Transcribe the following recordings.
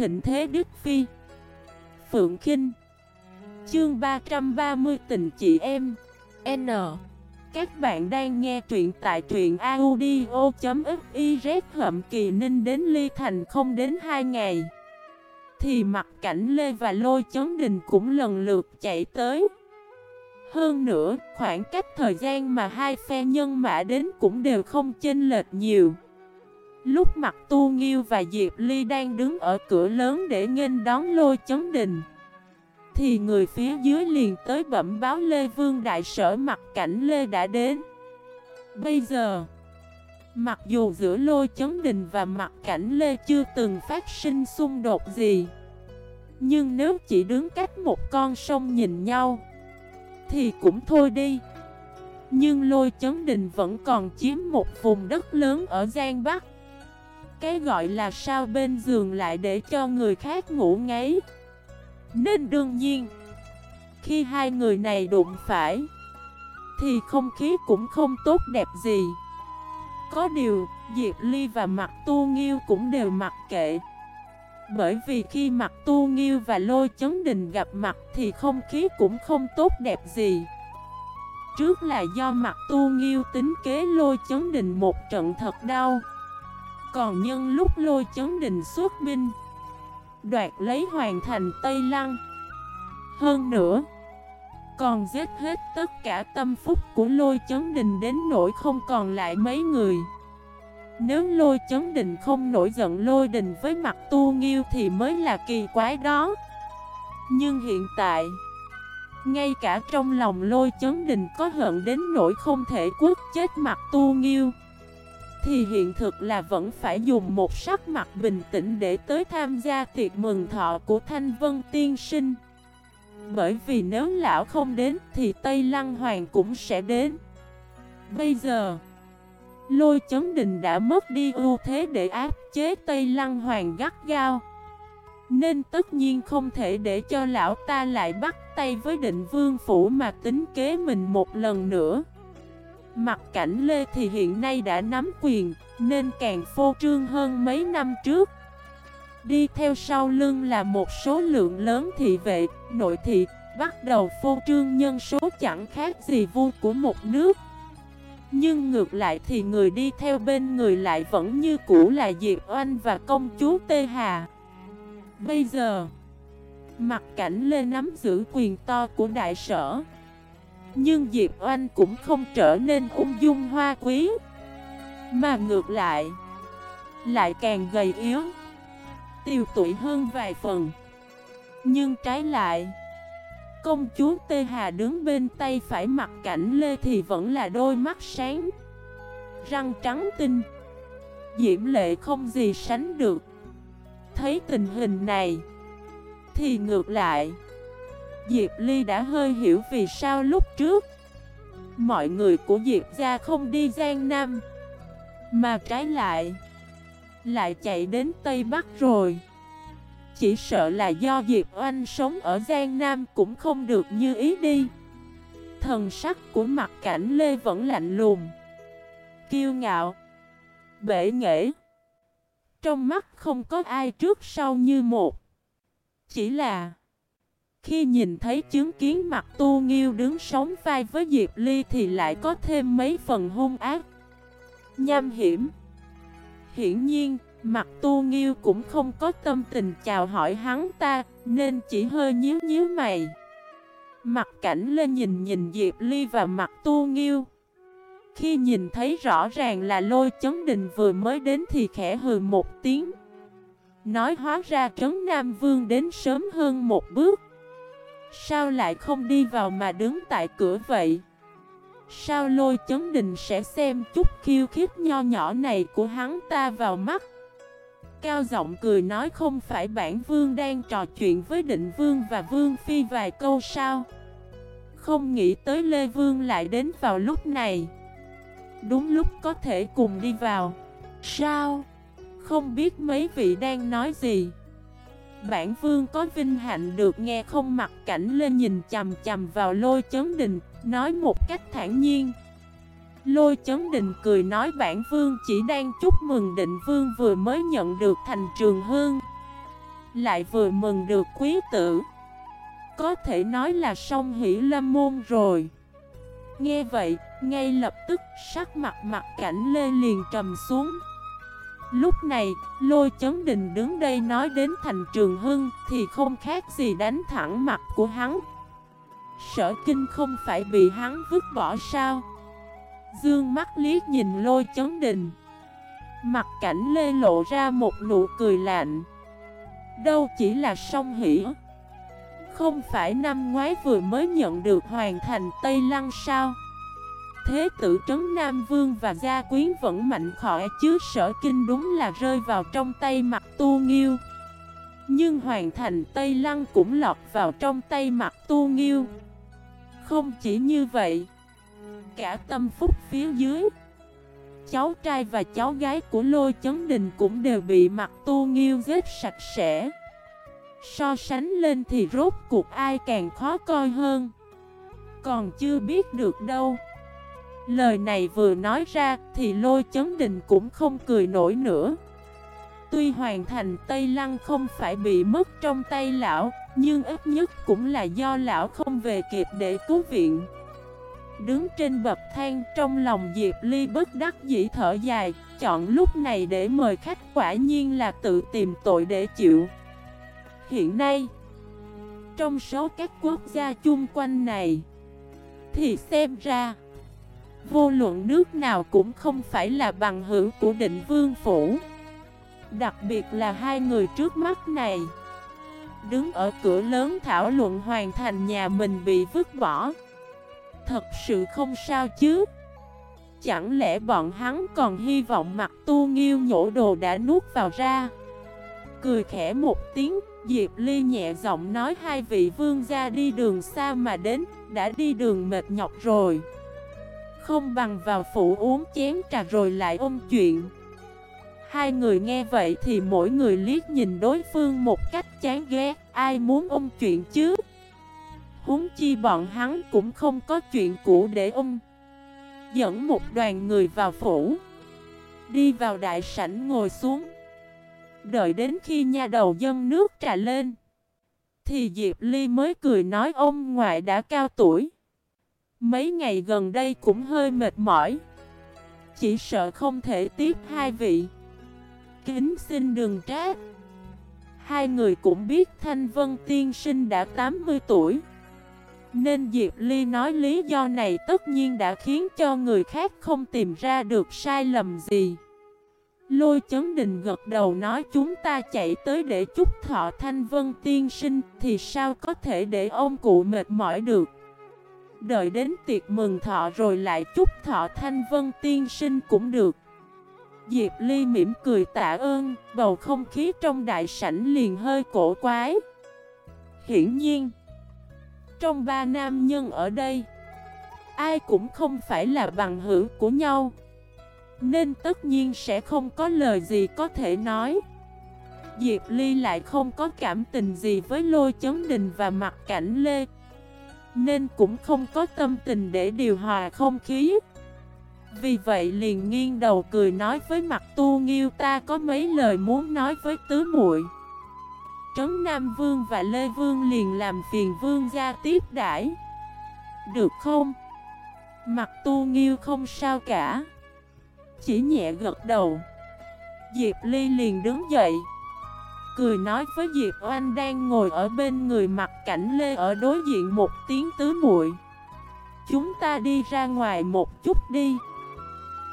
thịnh thế Đức Phi. Phượng Kinh. Chương 330 tình chị em. N. Các bạn đang nghe truyện tại truyện audio.xyz Hậm kỳ ninh đến ly thành không đến 2 ngày. Thì mặt cảnh Lê và Lôi Chấn Đình cũng lần lượt chạy tới. Hơn nữa, khoảng cách thời gian mà hai phe nhân mã đến cũng đều không chênh lệch nhiều. Lúc mặt Tu Nghiêu và Diệp Ly đang đứng ở cửa lớn để nghênh đón lôi chấn đình Thì người phía dưới liền tới bẩm báo Lê Vương Đại Sở mặt cảnh Lê đã đến. Bây giờ, Mặc dù giữa lôi chấn đình và mặt cảnh Lê chưa từng phát sinh xung đột gì, Nhưng nếu chỉ đứng cách một con sông nhìn nhau, Thì cũng thôi đi. Nhưng lôi chấn đình vẫn còn chiếm một vùng đất lớn ở Giang Bắc cái gọi là sao bên giường lại để cho người khác ngủ ngáy. Nên đương nhiên Khi hai người này đụng phải Thì không khí cũng không tốt đẹp gì. Có điều, Diệp Ly và Mặt Tu Nghiêu cũng đều mặc kệ. Bởi vì khi Mặt Tu Nghiêu và Lôi Chấn Đình gặp mặt thì không khí cũng không tốt đẹp gì. Trước là do Mặt Tu Nghiêu tính kế Lôi Chấn Đình một trận thật đau còn nhân lúc lôi chấn đình xuất binh, Đoạt lấy hoàn thành Tây Lăng. Hơn nữa, Còn giết hết tất cả tâm phúc của lôi chấn đình đến nỗi không còn lại mấy người. Nếu lôi chấn đình không nổi giận lôi đình với mặt tu nghiêu thì mới là kỳ quái đó. Nhưng hiện tại, Ngay cả trong lòng lôi chấn đình có hận đến nỗi không thể quất chết mặt tu nghiêu thì hiện thực là vẫn phải dùng một sắc mặt bình tĩnh để tới tham gia tiệc mừng thọ của Thanh Vân Tiên Sinh. Bởi vì nếu lão không đến thì Tây Lăng Hoàng cũng sẽ đến. Bây giờ, Lôi chấn đình đã mất đi ưu thế để áp chế Tây Lăng Hoàng gắt gao. Nên tất nhiên không thể để cho lão ta lại bắt tay với định vương phủ mà tính kế mình một lần nữa. Mặt cảnh Lê thì hiện nay đã nắm quyền, nên càng phô trương hơn mấy năm trước. Đi theo sau lưng là một số lượng lớn thị vệ, nội thị, bắt đầu phô trương nhân số chẳng khác gì vua của một nước. Nhưng ngược lại thì người đi theo bên người lại vẫn như cũ là Diệp Oanh và công chúa Tê Hà. Bây giờ, mặt cảnh Lê nắm giữ quyền to của đại sở. Nhưng Diệp Oanh cũng không trở nên ung dung hoa quý. Mà ngược lại Lại càng gầy yếu, Tiêu tuổi hơn vài phần. Nhưng trái lại, Công chúa Tê Hà đứng bên tay phải mặt cảnh Lê thì vẫn là đôi mắt sáng, Răng trắng tinh. Diễm lệ không gì sánh được. Thấy tình hình này, Thì ngược lại Diệp Ly đã hơi hiểu vì sao lúc trước Mọi người của Diệp gia không đi Giang Nam, Mà trái lại Lại chạy đến Tây Bắc rồi. Chỉ sợ là do Diệp Oanh sống ở Giang Nam cũng không được như ý đi. Thần sắc của mặt cảnh Lê vẫn lạnh lùng, Kiêu ngạo, Bể nghệ Trong mắt không có ai trước sau như một. Chỉ là khi nhìn thấy chứng kiến mặt tu nghiêu đứng sống vai với Diệp Ly thì lại có thêm mấy phần hung ác. Nham hiểm. Hiển nhiên, mặt tu nghiêu cũng không có tâm tình chào hỏi hắn ta Nên chỉ hơi nhíu nhíu mày. Mặt cảnh lên nhìn nhìn Diệp Ly và mặt tu nghiêu. Khi nhìn thấy rõ ràng là lôi chấn đình vừa mới đến thì khẽ hừ một tiếng. Nói hóa ra trấn Nam Vương đến sớm hơn một bước. Sao lại không đi vào mà đứng tại cửa vậy? Sao lôi chấn đình sẽ xem chút khiêu khích nho nhỏ này của hắn ta vào mắt? Cao giọng cười nói không phải bản vương đang trò chuyện với định vương và vương phi vài câu sao? Không nghĩ tới Lê Vương lại đến vào lúc này. Đúng lúc có thể cùng đi vào. Sao? Không biết mấy vị đang nói gì. Bản vương có vinh hạnh được nghe không mặt cảnh lên nhìn chầm chầm vào lôi chấn đình, nói một cách thản nhiên. Lôi chấn đình cười nói bản vương chỉ đang chúc mừng định vương vừa mới nhận được thành trường hương. Lại vừa mừng được quý tử Có thể nói là song hỷ lâm môn rồi Nghe vậy, ngay lập tức sắc mặt mặt cảnh lê liền trầm xuống Lúc này, lôi chấn đình đứng đây nói đến thành trường hưng Thì không khác gì đánh thẳng mặt của hắn. Sở kinh không phải bị hắn vứt bỏ sao? Dương mắt liếc nhìn lôi chấn đình. Mặt cảnh lê lộ ra một nụ cười lạnh. Đâu chỉ là song hỉ Không phải năm ngoái vừa mới nhận được hoàn thành Tây Lăng sao? Thế tử trấn Nam Vương và gia quyến vẫn mạnh khỏe chứ sở kinh đúng là rơi vào trong tay mặt tu nghiêu. Nhưng hoàn thành Tây Lăng cũng lọt vào trong tay mặt tu nghiêu. Không chỉ như vậy, Cả tâm phúc phía dưới, Cháu trai và cháu gái của Lôi Chấn Đình cũng đều bị mặt tu nghiêu giết sạch sẽ. So sánh lên thì rốt cuộc ai càng khó coi hơn? Còn chưa biết được đâu. Lời này vừa nói ra thì lôi chấn đình cũng không cười nổi nữa. Tuy hoàn thành Tây Lăng không phải bị mất trong tay lão, Nhưng ít nhất cũng là do lão không về kịp để cứu viện. Đứng trên bậc thang trong lòng Diệp Ly bất đắc dĩ thở dài, Chọn lúc này để mời khách quả nhiên là tự tìm tội để chịu. Hiện nay, Trong số các quốc gia chung quanh này, Thì xem ra Vô luận nước nào cũng không phải là bằng hữu của định vương phủ. Đặc biệt là hai người trước mắt này. Đứng ở cửa lớn thảo luận hoàn thành nhà mình bị vứt bỏ. Thật sự không sao chứ. Chẳng lẽ bọn hắn còn hy vọng mặt tu nghiêu nhổ đồ đã nuốt vào ra? Cười khẽ một tiếng, Diệp Ly nhẹ giọng nói hai vị vương gia đi đường xa mà đến, Đã đi đường mệt nhọc rồi. Không bằng vào phủ uống chén trà rồi lại ôm chuyện. Hai người nghe vậy thì mỗi người liếc nhìn đối phương một cách chán ghét, Ai muốn ôm chuyện chứ? Huống chi bọn hắn cũng không có chuyện cũ để ôm. Dẫn một đoàn người vào phủ. Đi vào đại sảnh ngồi xuống. Đợi đến khi nha đầu dân nước trà lên, Thì Diệp Ly mới cười nói ông ngoại đã cao tuổi. Mấy ngày gần đây cũng hơi mệt mỏi. Chỉ sợ không thể tiếp hai vị. Kính xin đừng trách. Hai người cũng biết Thanh Vân Tiên Sinh đã 80 tuổi. Nên Diệp Ly nói lý do này tất nhiên đã khiến cho người khác không tìm ra được sai lầm gì. Lôi chấn đình gật đầu nói chúng ta chạy tới để chúc thọ thanh vân tiên sinh Thì sao có thể để ông cụ mệt mỏi được? Đợi đến tiệc mừng thọ rồi lại chúc thọ thanh vân tiên sinh cũng được. Diệp Ly mỉm cười tạ ơn, Bầu không khí trong đại sảnh liền hơi cổ quái. Hiển nhiên, Trong ba nam nhân ở đây, Ai cũng không phải là bằng hữu của nhau, nên tất nhiên sẽ không có lời gì có thể nói. Diệp Ly lại không có cảm tình gì với lôi chấn đình và mặt cảnh Lê. Nên cũng không có tâm tình để điều hòa không khí. Vì vậy liền nghiêng đầu cười nói với mặt tu nghiêu, ta có mấy lời muốn nói với tứ muội. Trấn Nam Vương và Lê Vương liền làm phiền Vương gia tiếp đãi. Được không? Mặt tu nghiêu không sao cả, chỉ nhẹ gật đầu. Diệp Ly liền đứng dậy. Cười nói với Diệp Oanh đang ngồi ở bên người mặt cảnh Lê ở đối diện một tiếng tứ muội. Chúng ta đi ra ngoài một chút đi.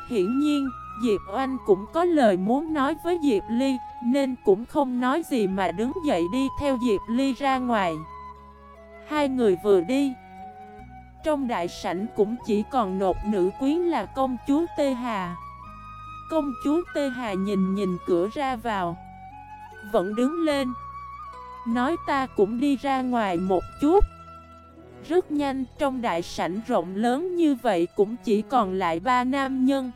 Hiển nhiên, Diệp Oanh cũng có lời muốn nói với Diệp Ly Nên cũng không nói gì mà đứng dậy đi theo Diệp Ly ra ngoài. Hai người vừa đi. Trong đại sảnh cũng chỉ còn nột nữ quyến là công chúa Tê Hà. Công chúa Tê Hà nhìn nhìn cửa ra vào. Vẫn đứng lên. Nói ta cũng đi ra ngoài một chút. Rất nhanh, trong đại sảnh rộng lớn như vậy cũng chỉ còn lại ba nam nhân.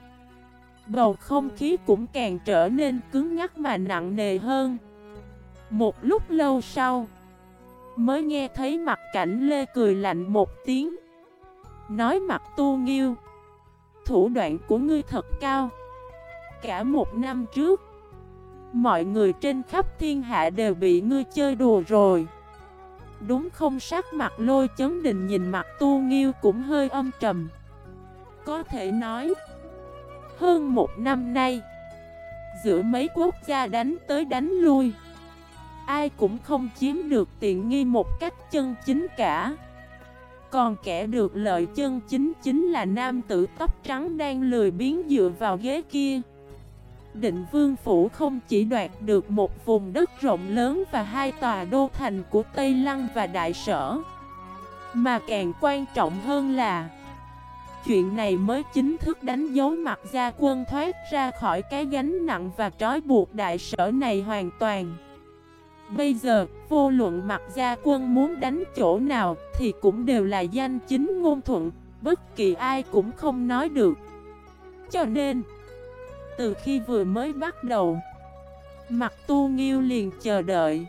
Bầu không khí cũng càng trở nên cứng ngắc mà nặng nề hơn. Một lúc lâu sau, Mới nghe thấy mặt cảnh Lê cười lạnh một tiếng. Nói mặt tu nghiêu, Thủ đoạn của ngươi thật cao. Cả một năm trước Mọi người trên khắp thiên hạ đều bị ngươi chơi đùa rồi. Đúng không? Sắc mặt lôi chấn đình nhìn mặt tu nghiêu cũng hơi âm trầm. Có thể nói, Hơn một năm nay, Giữa mấy quốc gia đánh tới đánh lui, Ai cũng không chiếm được tiện nghi một cách chân chính cả. Còn kẻ được lợi chân chính chính là nam tử tóc trắng đang lười biến dựa vào ghế kia. Định Vương Phủ không chỉ đoạt được một vùng đất rộng lớn và hai tòa đô thành của Tây Lăng và Đại Sở Mà càng quan trọng hơn là Chuyện này mới chính thức đánh dấu mặt gia quân thoát ra khỏi cái gánh nặng và trói buộc Đại Sở này hoàn toàn. Bây giờ, vô luận mặt gia quân muốn đánh chỗ nào thì cũng đều là danh chính ngôn thuận Bất kỳ ai cũng không nói được. Cho nên từ khi vừa mới bắt đầu. Mặt tu nghiêu liền chờ đợi.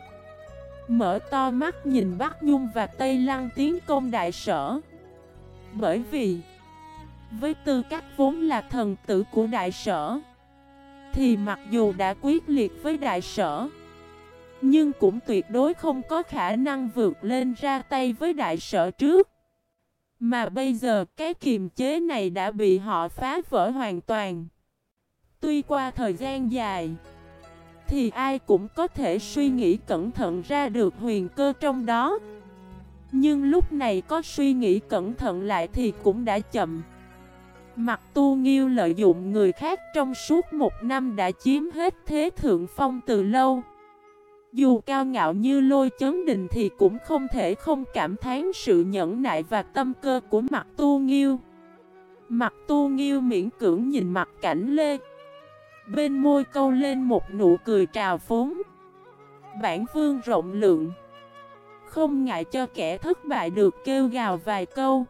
Mở to mắt nhìn Bắc Nhung và Tây Lăng tiến công đại sở. Bởi vì, Với tư cách vốn là thần tử của đại sở, Thì mặc dù đã quyết liệt với đại sở, Nhưng cũng tuyệt đối không có khả năng vượt lên ra tay với đại sở trước. Mà bây giờ cái kiềm chế này đã bị họ phá vỡ hoàn toàn. Tuy qua thời gian dài, Thì ai cũng có thể suy nghĩ cẩn thận ra được huyền cơ trong đó. Nhưng lúc này có suy nghĩ cẩn thận lại thì cũng đã chậm. Mặt tu nghiêu lợi dụng người khác trong suốt một năm đã chiếm hết thế thượng phong từ lâu. Dù cao ngạo như lôi chấn đình thì cũng không thể không cảm thán sự nhẫn nại và tâm cơ của mặt tu nghiêu. Mặt tu nghiêu miễn cưỡng nhìn mặt cảnh lê Bên môi câu lên một nụ cười trào phúng. Bản vương rộng lượng. Không ngại cho kẻ thất bại được kêu gào vài câu.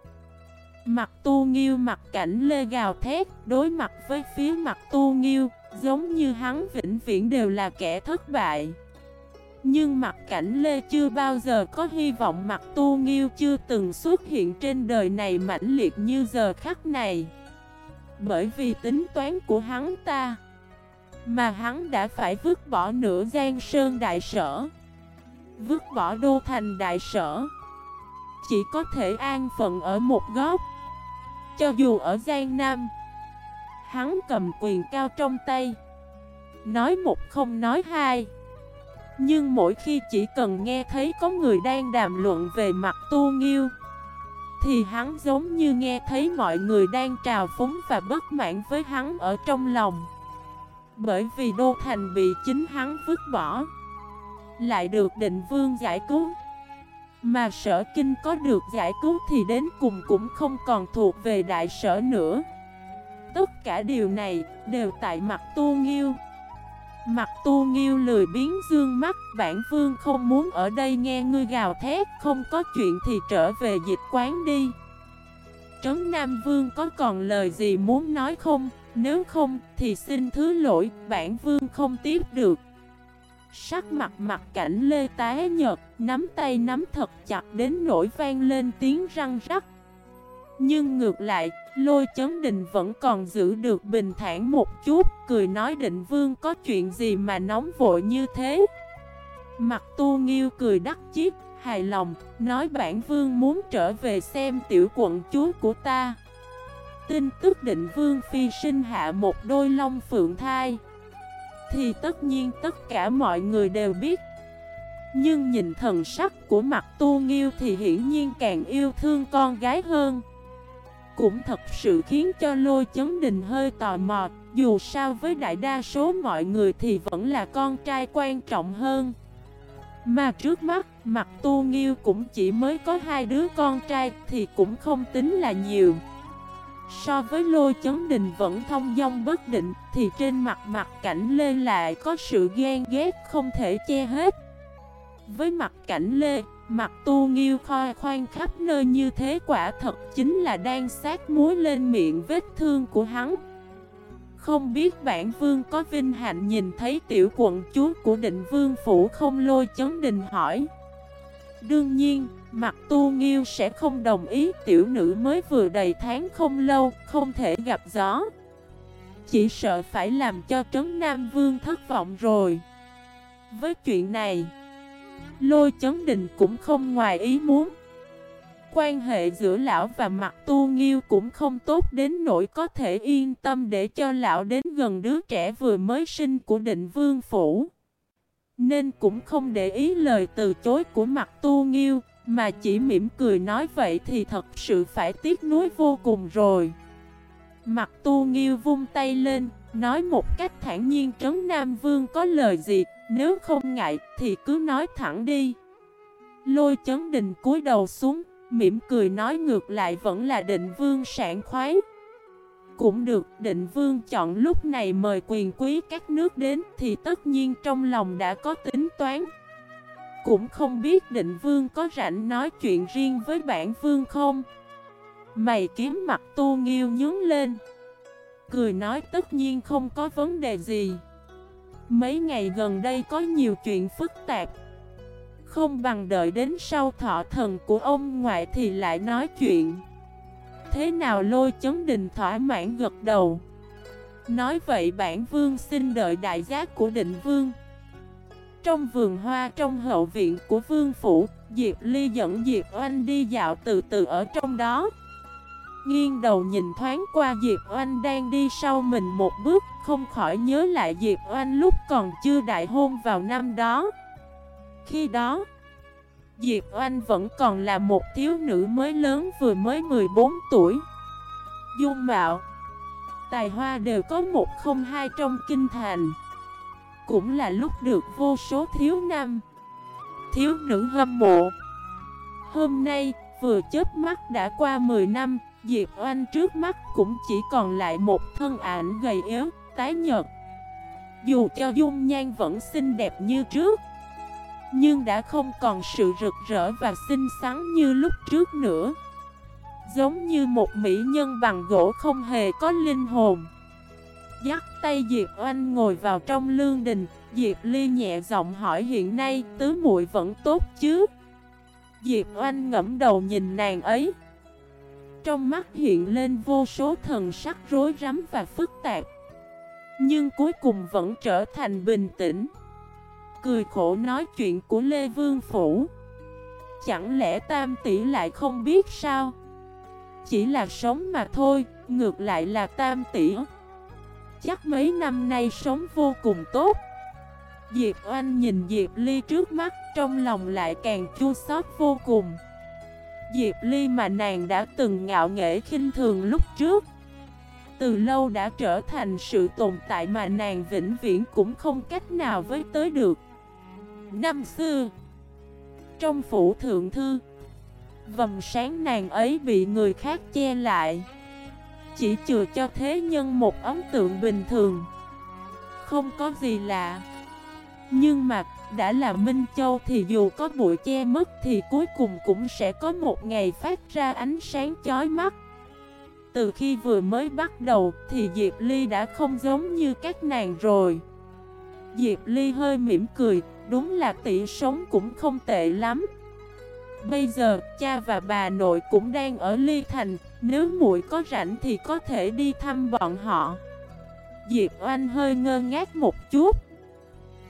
Mặt tu nghiêu mặt cảnh lê gào thét, Đối mặt với phía mặt tu nghiêu, Giống như hắn vĩnh viễn đều là kẻ thất bại. Nhưng mặt cảnh lê chưa bao giờ có hy vọng mặt tu nghiêu chưa từng xuất hiện trên đời này mãnh liệt như giờ khắc này. Bởi vì tính toán của hắn ta mà hắn đã phải vứt bỏ nửa gian sơn đại sở. Vứt bỏ đô thành đại sở. Chỉ có thể an phận ở một góc. Cho dù ở Giang Nam, Hắn cầm quyền cao trong tay. Nói một không nói hai. Nhưng mỗi khi chỉ cần nghe thấy có người đang đàm luận về mặt tu nghiêu, Thì hắn giống như nghe thấy mọi người đang trào phúng và bất mãn với hắn ở trong lòng bởi vì Đô Thành bị chính hắn vứt bỏ, Lại được định vương giải cứu. Mà sở kinh có được giải cứu thì đến cùng cũng không còn thuộc về đại sở nữa. Tất cả điều này đều tại mặt tu nghiêu. Mặt tu nghiêu lười biến dương mắt, Bản vương không muốn ở đây nghe ngươi gào thét, Không có chuyện thì trở về dịch quán đi. Trấn Nam Vương có còn lời gì muốn nói không? Nếu không thì xin thứ lỗi, bản vương không tiếp được. Sắc mặt mặt cảnh lê tái nhật, nắm tay nắm thật chặt đến nỗi vang lên tiếng răng rắc. Nhưng ngược lại, lôi chấn đình vẫn còn giữ được bình thản một chút Cười nói định vương có chuyện gì mà nóng vội như thế. Mặt tu nghiêu cười đắc chiếc, hài lòng Nói bản vương muốn trở về xem tiểu quận chúa của ta. Tin tức định vương phi sinh hạ một đôi long phượng thai. Thì tất nhiên tất cả mọi người đều biết. Nhưng nhìn thần sắc của mặt tu nghiêu thì hiển nhiên càng yêu thương con gái hơn. Cũng thật sự khiến cho lôi chấn đình hơi tò mò Dù sao với đại đa số mọi người thì vẫn là con trai quan trọng hơn. Mà trước mắt, mặt tu nghiêu cũng chỉ mới có hai đứa con trai thì cũng không tính là nhiều. So với lôi chấn đình vẫn thông dong bất định Thì trên mặt mặt cảnh Lê lại có sự ghen ghét không thể che hết. Với mặt cảnh Lê, mặt tu nghiêu khoai khoan khắp nơi như thế quả thật chính là đang sát muối lên miệng vết thương của hắn. Không biết bản vương có vinh hạnh nhìn thấy tiểu quận chúa của định vương phủ không? Lôi chấn đình hỏi. Đương nhiên, Mặt tu nghiêu sẽ không đồng ý tiểu nữ mới vừa đầy tháng không lâu, không thể gặp gió. Chỉ sợ phải làm cho Trấn Nam Vương thất vọng rồi Với chuyện này Lôi chấn đình cũng không ngoài ý muốn Quan hệ giữa lão và mặt tu nghiêu cũng không tốt đến nỗi có thể yên tâm để cho lão đến gần đứa trẻ vừa mới sinh của định vương phủ. Nên cũng không để ý lời từ chối của mặt tu nghiêu, mà chỉ mỉm cười nói vậy thì thật sự phải tiếc nuối vô cùng rồi. Mặt tu nghiêu vung tay lên, nói một cách thản nhiên trấn Nam Vương có lời gì, nếu không ngại thì cứ nói thẳng đi. Lôi chấn đình cúi đầu xuống, mỉm cười nói ngược lại vẫn là định vương sản khoái. Cũng được, định vương chọn lúc này mời quyền quý các nước đến thì tất nhiên trong lòng đã có tính toán. Cũng không biết định vương có rảnh nói chuyện riêng với bản vương không? Mày kiếm mặt tu nghiêu nhướng lên. Cười nói tất nhiên không có vấn đề gì. Mấy ngày gần đây có nhiều chuyện phức tạp. Không bằng đợi đến sau thọ thần của ông ngoại thì lại nói chuyện Thế nào lôi chấn đình thỏa mãn gật đầu Nói vậy bản vương xin đợi đại giác của định vương trong vườn hoa trong hậu viện của vương phủ Diệp Ly dẫn Diệp Oanh đi dạo từ từ ở trong đó Nghiêng đầu nhìn thoáng qua Diệp Oanh đang đi sau mình một bước Không khỏi nhớ lại Diệp Oanh lúc còn chưa đại hôn vào năm đó khi đó, Diệp Oanh vẫn còn là một thiếu nữ mới lớn vừa mới 14 tuổi. Dung mạo, tài hoa đều có một không hai trong kinh thành. Cũng là lúc được vô số thiếu nam, thiếu nữ hâm mộ. Hôm nay, vừa chớp mắt đã qua 10 năm, Diệp Oanh trước mắt cũng chỉ còn lại một thân ảnh gầy yếu, tái nhợt. Dù cho dung nhan vẫn xinh đẹp như trước nhưng đã không còn sự rực rỡ và xinh xắn như lúc trước nữa Giống như một mỹ nhân bằng gỗ không hề có linh hồn Dắt tay Diệp Oanh ngồi vào trong lương đình. Diệp Ly nhẹ giọng hỏi, hiện nay tứ muội vẫn tốt chứ? Diệp Oanh ngẫm đầu nhìn nàng ấy. Trong mắt hiện lên vô số thần sắc rối rắm và phức tạp, Nhưng cuối cùng vẫn trở thành bình tĩnh. Cười khổ nói chuyện của Lê Vương Phủ. Chẳng lẽ Tam Tỷ lại không biết sao? Chỉ là sống mà thôi, Ngược lại là Tam Tỷ. Chắc mấy năm nay sống vô cùng tốt. Diệp Oanh nhìn Diệp Ly trước mắt, Trong lòng lại càng chua xót vô cùng. Diệp Ly mà nàng đã từng ngạo nghễ khinh thường lúc trước. Từ lâu đã trở thành sự tồn tại mà nàng vĩnh viễn cũng không cách nào với tới được. Năm xưa, Trong phủ thượng thư Vầm sáng nàng ấy bị người khác che lại. Chỉ chừa cho thế nhân một ấn tượng bình thường. Không có gì lạ. Nhưng mà đã là Minh Châu thì dù có bụi che mất thì cuối cùng cũng sẽ có một ngày phát ra ánh sáng chói mắt. Từ khi vừa mới bắt đầu thì Diệp Ly đã không giống như các nàng rồi. Diệp Ly hơi mỉm cười, đúng là tỷ sống cũng không tệ lắm. Bây giờ, cha và bà nội cũng đang ở Ly Thành, nếu muội có rảnh thì có thể đi thăm bọn họ. Diệp Oanh hơi ngơ ngác một chút,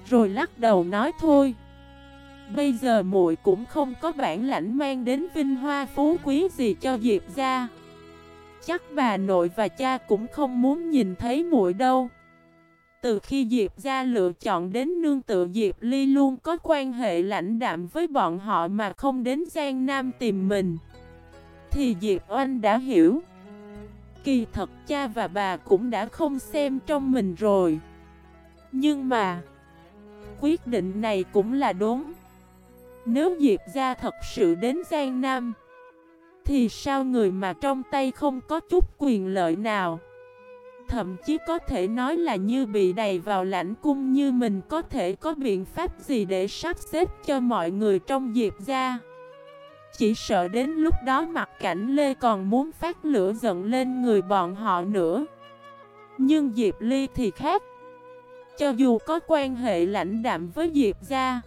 rồi lắc đầu nói thôi. Bây giờ muội cũng không có bản lãnh mang đến vinh hoa phú quý gì cho Diệp gia. Chắc bà nội và cha cũng không muốn nhìn thấy muội đâu. Từ khi Diệp gia lựa chọn đến nương tự Diệp Ly luôn có quan hệ lãnh đạm với bọn họ mà không đến Giang Nam tìm mình thì Diệp Oanh đã hiểu. Kỳ thật cha và bà cũng đã không xem trong mình rồi. Nhưng mà, Quyết định này cũng là đúng. Nếu Diệp gia thật sự đến Giang Nam, Thì sao người mà trong tay không có chút quyền lợi nào? Thậm chí có thể nói là như bị đầy vào lãnh cung như mình có thể có biện pháp gì để sắp xếp cho mọi người trong Diệp gia. Chỉ sợ đến lúc đó mặt cảnh Lê còn muốn phát lửa giận lên người bọn họ nữa. Nhưng Diệp Ly thì khác. Cho dù có quan hệ lãnh đạm với Diệp gia,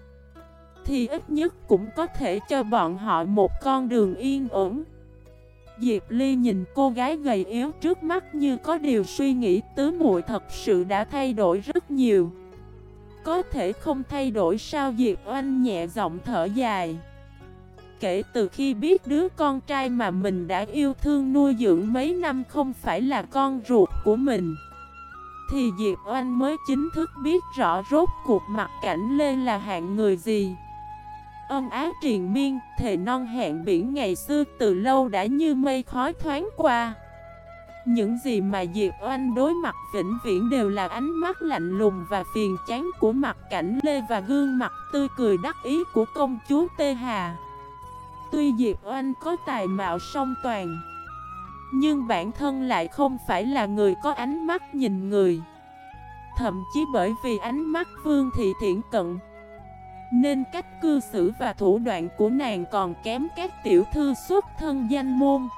thì ít nhất cũng có thể cho bọn họ một con đường yên ổn. Diệp Ly nhìn cô gái gầy yếu trước mắt như có điều suy nghĩ tứ muội thật sự đã thay đổi rất nhiều. Có thể không thay đổi sao Diệp Oanh nhẹ giọng thở dài. Kể từ khi biết đứa con trai mà mình đã yêu thương nuôi dưỡng mấy năm không phải là con ruột của mình. Thì Diệp Oanh mới chính thức biết rõ rốt cuộc mặt cảnh lên là hạng người gì. Ân ác triền miên, thề non hẹn biển ngày xưa từ lâu đã như mây khói thoáng qua. Những gì mà Diệp Oanh đối mặt vĩnh viễn đều là ánh mắt lạnh lùng và phiền chán của mặt cảnh Lê và gương mặt tươi cười đắc ý của công chúa Tê Hà. Tuy Diệp Oanh có tài mạo song toàn, Nhưng bản thân lại không phải là người có ánh mắt nhìn người. Thậm chí bởi vì ánh mắt Vương Thị Thiển Cận, Nên cách cư xử và thủ đoạn của nàng còn kém các tiểu thư xuất thân danh môn.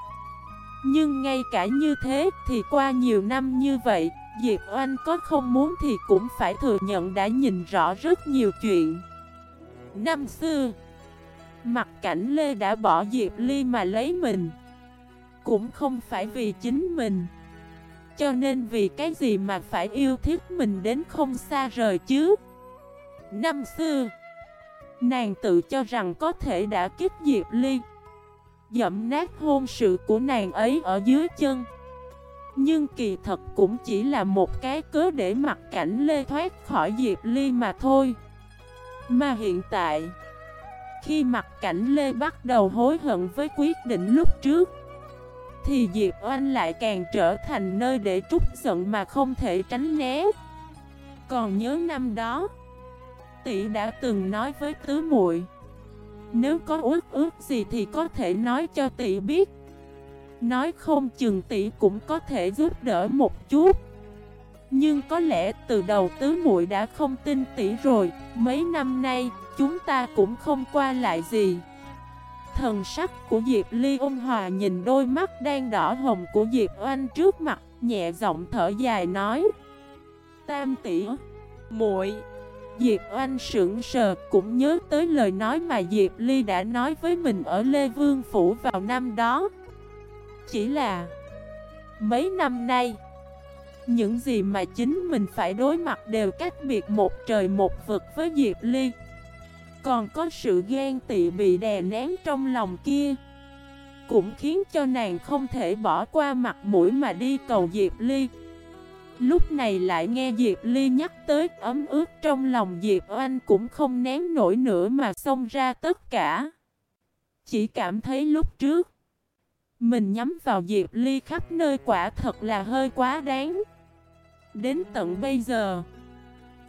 Nhưng ngay cả như thế thì qua nhiều năm như vậy, Diệp Oanh có không muốn thì cũng phải thừa nhận đã nhìn rõ rất nhiều chuyện. Năm xưa Mặt cảnh Lê đã bỏ Diệp Ly mà lấy mình. Cũng không phải vì chính mình. Cho nên vì cái gì mà phải yêu thích mình đến không xa rời chứ? Năm xưa, Nàng tự cho rằng có thể đã kích Diệp Ly. Dẫm nát hôn sự của nàng ấy ở dưới chân. Nhưng kỳ thật cũng chỉ là một cái cớ để mặt cảnh Lê thoát khỏi Diệp Ly mà thôi. Mà hiện tại khi mặt cảnh Lê bắt đầu hối hận với quyết định lúc trước, Thì Diệp Oanh lại càng trở thành nơi để trút giận mà không thể tránh né. Còn nhớ năm đó, Tỷ đã từng nói với tứ muội, Nếu có ước ước gì thì có thể nói cho tỷ biết. Nói không chừng tỷ cũng có thể giúp đỡ một chút. Nhưng có lẽ từ đầu tứ muội đã không tin tỷ rồi. Mấy năm nay chúng ta cũng không qua lại gì. Thần sắc của Diệp Ly ôn hòa nhìn đôi mắt đang đỏ hồng của Diệp Oanh trước mặt, Nhẹ giọng thở dài nói, Tam tỷ, muội. Diệp Oanh sững sờ cũng nhớ tới lời nói mà Diệp Ly đã nói với mình ở Lê Vương Phủ vào năm đó. Chỉ là Mấy năm nay, Những gì mà chính mình phải đối mặt đều cách biệt một trời một vực với Diệp Ly còn có sự ghen tị bị đè nén trong lòng kia. Cũng khiến cho nàng không thể bỏ qua mặt mũi mà đi cầu Diệp Ly. Lúc này lại nghe Diệp Ly nhắc tới ấm ướt trong lòng Diệp Oanh cũng không nén nổi nữa mà xông ra tất cả. Chỉ cảm thấy lúc trước, Mình nhắm vào Diệp Ly khắp nơi quả thật là hơi quá đáng. Đến tận bây giờ,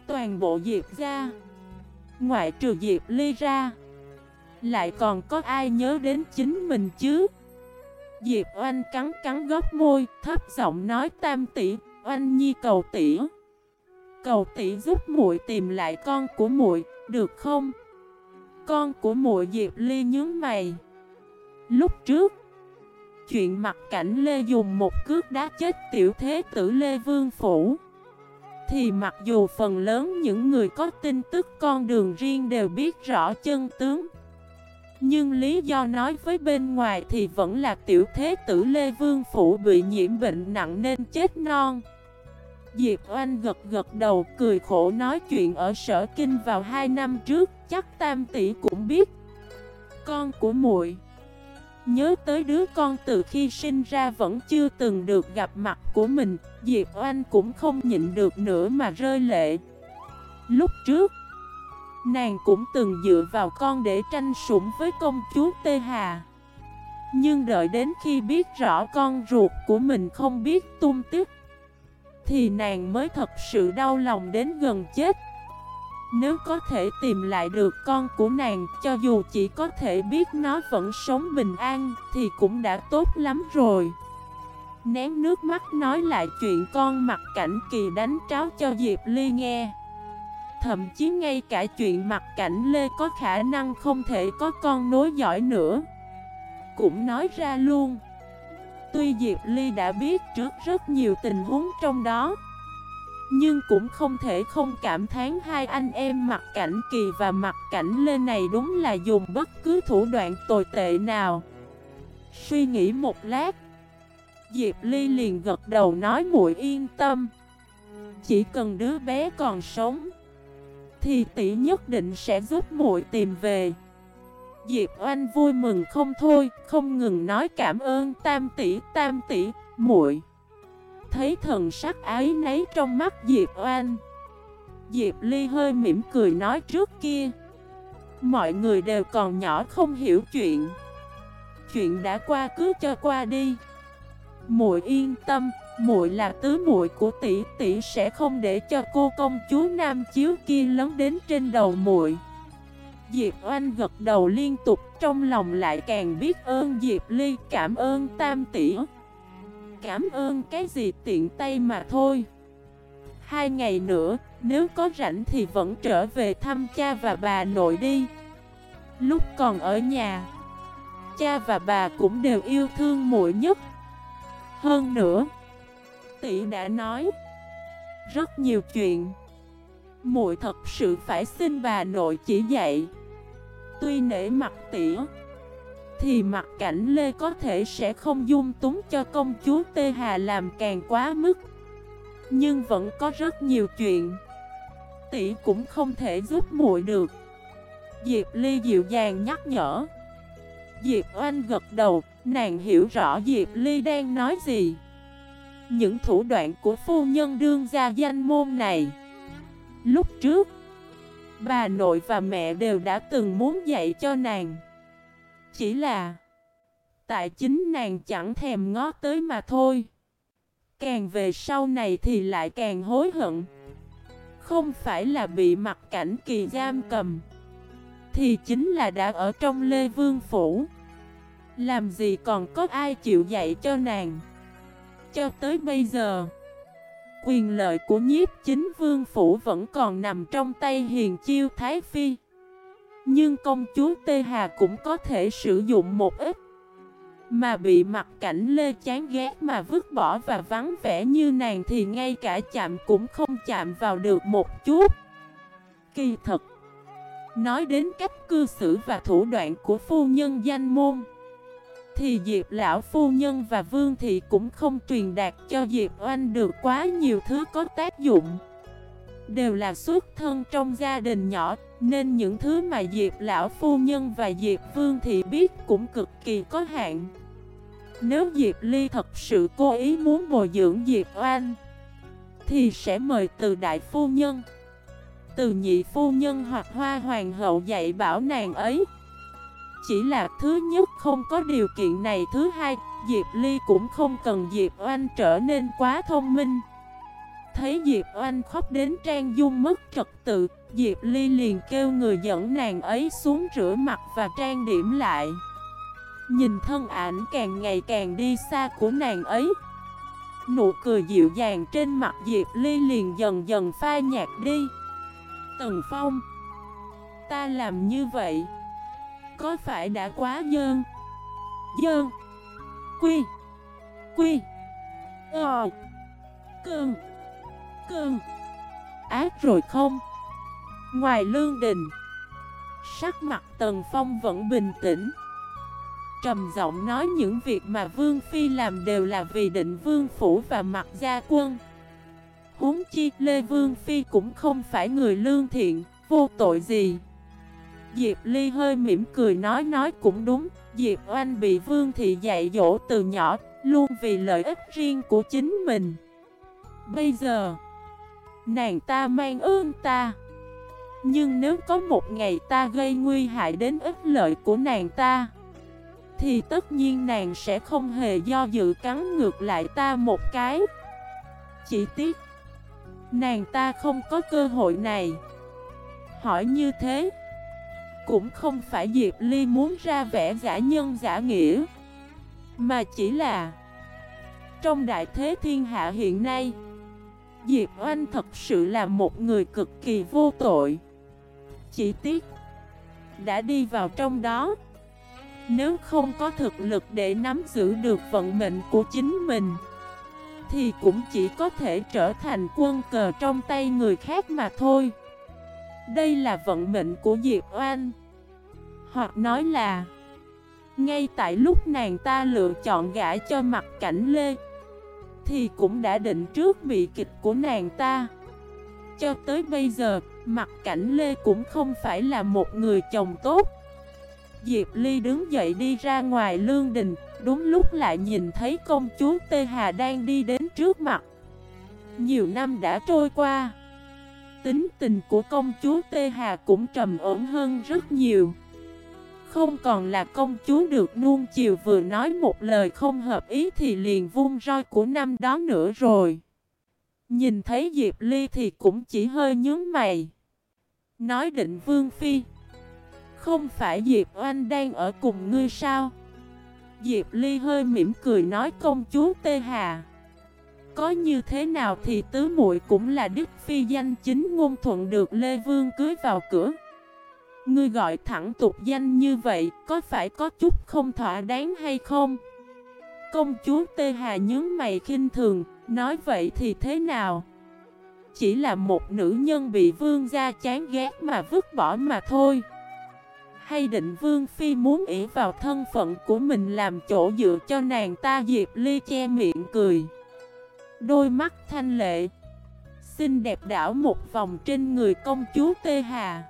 Toàn bộ Diệp ra Ngoại trừ Diệp Ly ra, Lại còn có ai nhớ đến chính mình chứ? Diệp Oanh cắn cắn góc môi, Thấp giọng nói tam tỷ, Oanh nhi cầu tỷ Cầu tỷ giúp muội tìm lại con của muội, Được không? Con của muội? Diệp Ly nhướng mày. Lúc trước, Chuyện mặt cảnh Lê dùng một cước đá chết tiểu thế tử Lê Vương Phủ thì mặc dù phần lớn những người có tin tức con đường riêng đều biết rõ chân tướng, Nhưng lý do nói với bên ngoài thì vẫn là tiểu thế tử Lê Vương Phủ bị nhiễm bệnh nặng nên chết non. Diệp Oanh gật gật đầu, cười khổ nói chuyện ở sở kinh vào hai năm trước, chắc tam tỷ cũng biết. Con của muội Nhớ tới đứa con từ khi sinh ra vẫn chưa từng được gặp mặt của mình, Diệp Oanh cũng không nhịn được nữa mà rơi lệ. Lúc trước, Nàng cũng từng dựa vào con để tranh sủng với công chúa Tê Hà. Nhưng đợi đến khi biết rõ con ruột của mình không biết tung tích, Thì nàng mới thật sự đau lòng đến gần chết nếu có thể tìm lại được con của nàng, Cho dù chỉ có thể biết nó vẫn sống bình an, Thì cũng đã tốt lắm rồi. Nén nước mắt nói lại chuyện con mặt cảnh kỳ đánh tráo cho Diệp Ly nghe. Thậm chí ngay cả chuyện mặt cảnh Lê có khả năng không thể có con nối giỏi nữa. Cũng nói ra luôn. Tuy Diệp Ly đã biết trước rất nhiều tình huống trong đó nhưng cũng không thể không cảm thán hai anh em mặt cảnh kỳ và mặt cảnh lên này đúng là dùng bất cứ thủ đoạn tồi tệ nào. Suy nghĩ một lát, Diệp Ly liền gật đầu nói muội yên tâm. Chỉ cần đứa bé còn sống, Thì tỷ nhất định sẽ giúp muội tìm về. Diệp Oanh vui mừng không thôi, Không ngừng nói cảm ơn tam tỷ tam tỷ, muội. Thấy thần sắc ái nấy trong mắt Diệp Oan Diệp Ly hơi mỉm cười nói trước kia Mọi người đều còn nhỏ không hiểu chuyện Chuyện đã qua cứ cho qua đi Muội yên tâm, muội là tứ muội của tỷ, tỷ sẽ không để cho cô công chúa nam chiếu kia lớn đến trên đầu muội. Diệp Oanh gật đầu liên tục, trong lòng lại càng biết ơn Diệp Ly, cảm ơn Tam tỷ. Cảm ơn cái gì tiện tay mà thôi. Hai ngày nữa, nếu có rảnh thì vẫn trở về thăm cha và bà nội đi. Lúc còn ở nhà, cha và bà cũng đều yêu thương muội nhất. Hơn nữa, tỷ đã nói rất nhiều chuyện. Muội thật sự phải xin bà nội chỉ dạy. Tuy nể mặt tỷ, thì mặt cảnh Lê có thể sẽ không dung túng cho công chúa Tê Hà làm càng quá mức. Nhưng vẫn có rất nhiều chuyện tỷ cũng không thể giúp muội được. Diệp Ly dịu dàng nhắc nhở. Diệp Oanh gật đầu, nàng hiểu rõ Diệp Ly đang nói gì. Những thủ đoạn của phu nhân đương gia danh môn này. Lúc trước, bà nội và mẹ đều đã từng muốn dạy cho nàng. Chỉ là, tại chính nàng chẳng thèm ngó tới mà thôi. Càng về sau này thì lại càng hối hận. Không phải là bị mặt cảnh kỳ giam cầm Thì chính là đã ở trong Lê Vương Phủ Làm gì còn có ai chịu dạy cho nàng Cho tới bây giờ Quyền lợi của nhiếp chính vương phủ vẫn còn nằm trong tay hiền chiêu Thái Phi nhưng công chúa Tê Hà cũng có thể sử dụng một ít. Mà bị mặt cảnh lê chán ghét mà vứt bỏ và vắng vẻ như nàng thì ngay cả chạm cũng không chạm vào được một chút. Kỳ thật, Nói đến cách cư xử và thủ đoạn của phu nhân danh môn, Thì Diệp lão phu nhân và Vương Thị cũng không truyền đạt cho Diệp Oanh được quá nhiều thứ có tác dụng. Đều là xuất thân trong gia đình nhỏ nên những thứ mà Diệp lão phu nhân và Diệp Vương Thị biết cũng cực kỳ có hạn. Nếu Diệp Ly thật sự cố ý muốn bồi dưỡng Diệp Oanh Thì sẽ mời từ đại phu nhân Từ nhị phu nhân hoặc hoa hoàng hậu dạy bảo nàng ấy. Chỉ là thứ nhất không có điều kiện này Thứ hai, Diệp Ly cũng không cần Diệp Oanh trở nên quá thông minh. Thấy Diệp Oanh khóc đến trang dung mất trật tự, Diệp Ly liền kêu người dẫn nàng ấy xuống rửa mặt và trang điểm lại. Nhìn thân ảnh càng ngày càng đi xa của nàng ấy, Nụ cười dịu dàng trên mặt Diệp Ly liền dần dần phai nhạt đi. Tần Phong, Ta làm như vậy, Có phải đã quá dơn? Dơn. Quy. Quy. Ờ. Cơn. Cơn Ác rồi không Ngoài lương đình Sắc mặt Tần Phong vẫn bình tĩnh trầm giọng nói những việc mà Vương Phi làm đều là vì định Vương Phủ và mặt gia quân. Huống chi Lê Vương Phi cũng không phải người lương thiện, vô tội gì. Diệp Ly hơi mỉm cười nói nói cũng đúng, Diệp Oanh bị Vương Thị dạy dỗ từ nhỏ, luôn vì lợi ích riêng của chính mình. Bây giờ, nàng ta mang ơn ta. Nhưng nếu có một ngày ta gây nguy hại đến ích lợi của nàng ta, thì tất nhiên nàng sẽ không hề do dự cắn ngược lại ta một cái Chỉ tiếc, Nàng ta không có cơ hội này Hỏi như thế, Cũng không phải Diệp Ly muốn ra vẻ giả nhân giả nghĩa, Mà chỉ là Trong đại thế thiên hạ hiện nay Diệp Oanh thật sự là một người cực kỳ vô tội. Chỉ tiếc, Đã đi vào trong đó. Nếu không có thực lực để nắm giữ được vận mệnh của chính mình, Thì cũng chỉ có thể trở thành quân cờ trong tay người khác mà thôi. Đây là vận mệnh của Diệp Oanh. Hoặc nói là, Ngay tại lúc nàng ta lựa chọn gã cho mặt cảnh Lê thì cũng đã định trước bị kịch của nàng ta. Cho tới bây giờ, mặt cảnh Lê cũng không phải là một người chồng tốt. Diệp Ly đứng dậy đi ra ngoài lương đình Đúng lúc lại nhìn thấy công chúa Tê Hà đang đi đến trước mặt. Nhiều năm đã trôi qua Tính tình của công chúa Tê Hà cũng trầm ổn hơn rất nhiều. Không còn là công chúa được nuông chiều vừa nói một lời không hợp ý thì liền vung roi của năm đó nữa rồi. Nhìn thấy Diệp Ly thì cũng chỉ hơi nhướng mày. Nói định Vương Phi, Không phải Diệp Oanh đang ở cùng ngươi sao? Diệp Ly hơi mỉm cười nói, công chúa Tê Hà, Có như thế nào thì tứ muội cũng là đức phi danh chính ngôn thuận được Lê Vương cưới vào cửa. Ngươi gọi thẳng tục danh như vậy có phải có chút không thỏa đáng hay không? Công chúa Tê Hà nhướng mày khinh thường, nói vậy thì thế nào? Chỉ là một nữ nhân bị vương gia chán ghét mà vứt bỏ mà thôi hay định Vương Phi muốn ỉ vào thân phận của mình làm chỗ dựa cho nàng ta Diệp Ly che miệng cười Đôi mắt thanh lệ Xinh đẹp đảo một vòng trên người công chúa Tê Hà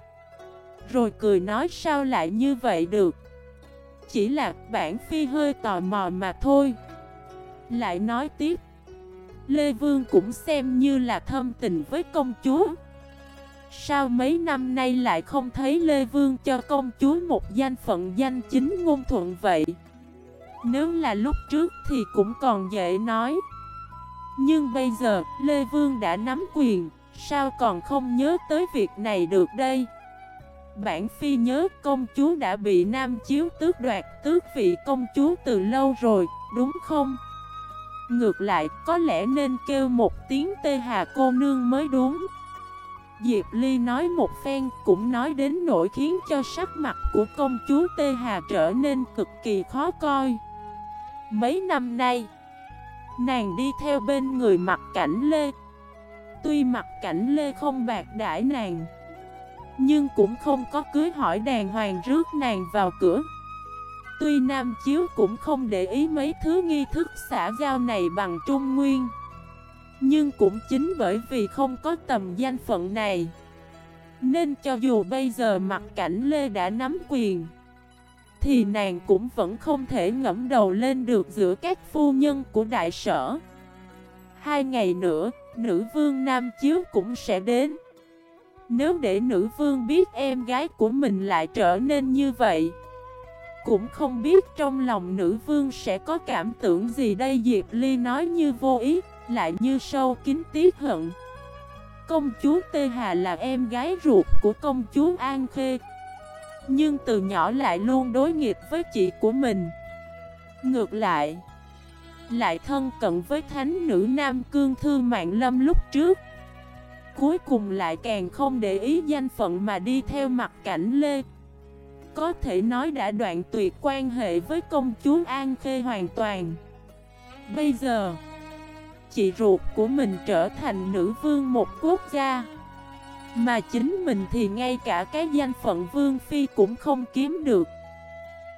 rồi cười nói sao lại như vậy được Chỉ là bản Phi hơi tò mò mà thôi Lại nói tiếp, Lê Vương cũng xem như là thâm tình với công chúa Sao mấy năm nay lại không thấy Lê Vương cho công chúa một danh phận danh chính ngôn thuận vậy? Nếu là lúc trước thì cũng còn dễ nói Nhưng bây giờ Lê Vương đã nắm quyền, Sao còn không nhớ tới việc này được đây? Bản phi nhớ công chúa đã bị nam chiếu tước đoạt tước vị công chúa từ lâu rồi, đúng không? Ngược lại, có lẽ nên kêu một tiếng tê hà cô nương mới đúng. Diệp Ly nói một phen cũng nói đến nỗi khiến cho sắc mặt của công chúa Tê Hà trở nên cực kỳ khó coi. Mấy năm nay Nàng đi theo bên người mặt cảnh Lê. Tuy mặt cảnh Lê không bạc đãi nàng nhưng cũng không có cưới hỏi đàng hoàng rước nàng vào cửa. Tuy Nam Chiếu cũng không để ý mấy thứ nghi thức xã giao này bằng Trung Nguyên nhưng cũng chính bởi vì không có tầm danh phận này Nên cho dù bây giờ mặt cảnh Lê đã nắm quyền Thì nàng cũng vẫn không thể ngẫm đầu lên được giữa các phu nhân của đại sở. Hai ngày nữa, nữ vương Nam Chiếu cũng sẽ đến. Nếu để nữ vương biết em gái của mình lại trở nên như vậy Cũng không biết trong lòng nữ vương sẽ có cảm tưởng gì đây Diệp Ly nói như vô ý lại như sâu kín tiếc hận. Công chúa Tê Hà là em gái ruột của công chúa An Khê. Nhưng từ nhỏ lại luôn đối nghịch với chị của mình. Ngược lại, lại thân cận với thánh nữ Nam Cương Thư Mạng Lâm lúc trước. Cuối cùng lại càng không để ý danh phận mà đi theo mặt cảnh Lê. Có thể nói đã đoạn tuyệt quan hệ với công chúa An Khê hoàn toàn. Bây giờ, chị ruột của mình trở thành nữ vương một quốc gia Mà chính mình thì ngay cả cái danh phận vương phi cũng không kiếm được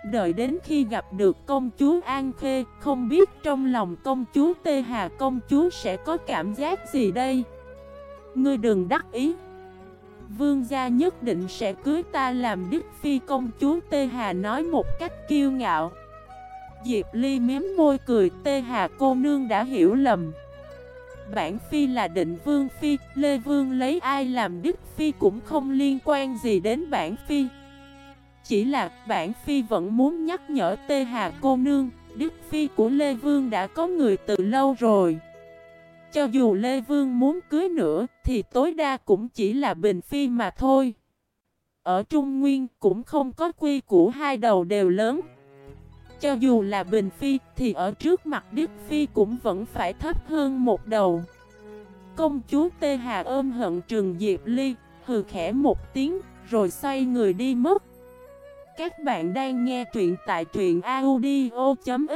Đợi đến khi gặp được công chúa An Khê, Không biết trong lòng công chúa Tê Hà công chúa sẽ có cảm giác gì đây Ngươi đừng đắc ý. Vương gia nhất định sẽ cưới ta làm đức phi công chúa Tê Hà nói một cách kiêu ngạo. Diệp Ly miếm môi cười, Tê Hà cô nương đã hiểu lầm. Bản Phi là định Vương Phi, Lê Vương lấy ai làm Đức Phi cũng không liên quan gì đến bản Phi. Chỉ là bản Phi vẫn muốn nhắc nhở Tê Hà cô nương Đức Phi của Lê Vương đã có người từ lâu rồi. Cho dù Lê Vương muốn cưới nữa, Thì tối đa cũng chỉ là Bình Phi mà thôi. Ở Trung Nguyên cũng không có quy củ hai đầu đều lớn. Cho dù là Bình Phi, thì ở trước mặt Đức Phi cũng vẫn phải thấp hơn một đầu. Công chúa Tê Hà ôm hận Trường Diệp Ly, Hừ khẽ một tiếng, rồi xoay người đi mất. Các bạn đang nghe truyện tại truyện audio.fif